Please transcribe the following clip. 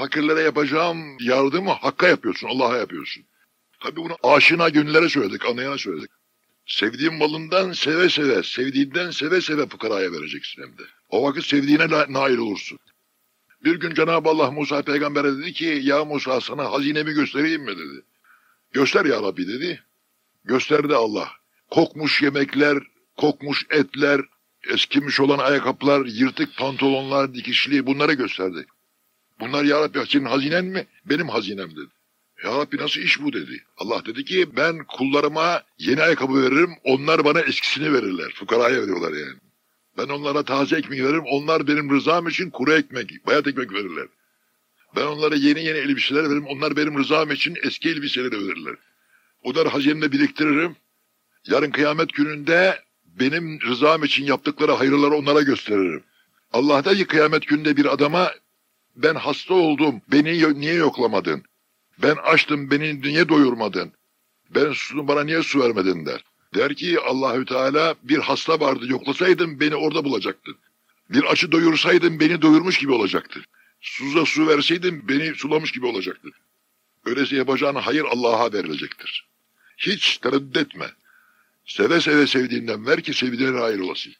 fakirlere yapacağım yardımı Hakk'a yapıyorsun, Allah'a yapıyorsun. Tabii bunu aşina gönüllere söyledik, anlayana söyledik. Sevdiğin malından seve seve, sevdiğinden seve seve fukaraya vereceksin hem de. O vakit sevdiğine nail olursun. Bir gün Cenab-ı Allah Musa peygambere dedi ki, ya Musa sana hazinemi göstereyim mi dedi. Göster ya Rabbi dedi. Gösterdi Allah. Kokmuş yemekler, kokmuş etler, eskimiş olan ayakkabılar, yırtık pantolonlar, dikişli bunları gösterdi. Bunlar ya Rabbi senin hazinen mi? Benim hazinem dedi. Ya Rabbi nasıl iş bu dedi. Allah dedi ki ben kullarıma yeni ayakkabı veririm, onlar bana eskisini verirler. Fukaraya veriyorlar yani. Ben onlara taze ekmek veririm, onlar benim rızam için kuru ekmek, bayat ekmek verirler. Ben onlara yeni yeni elbiseler veririm, onlar benim rızam için eski elbiseleri verirler. Onları hazinemde biriktiririm. Yarın kıyamet gününde benim rızam için yaptıkları hayırları onlara gösteririm. Allah der ki kıyamet gününde bir adama ben hasta oldum, beni niye yoklamadın? Ben açtım, beni niye doyurmadın? Ben sustum, bana niye su vermedin der. Der ki Allahü Teala bir hasta vardı, yoklasaydın beni orada bulacaktın. Bir açı doyursaydın beni doyurmuş gibi olacaktı. Suza su verseydin beni sulamış gibi olacaktı. Öyleyse yapacağın hayır Allah'a verilecektir. Hiç tereddüt etme. Seve seve sevdiğinden ver ki sevdiğine nail olasın.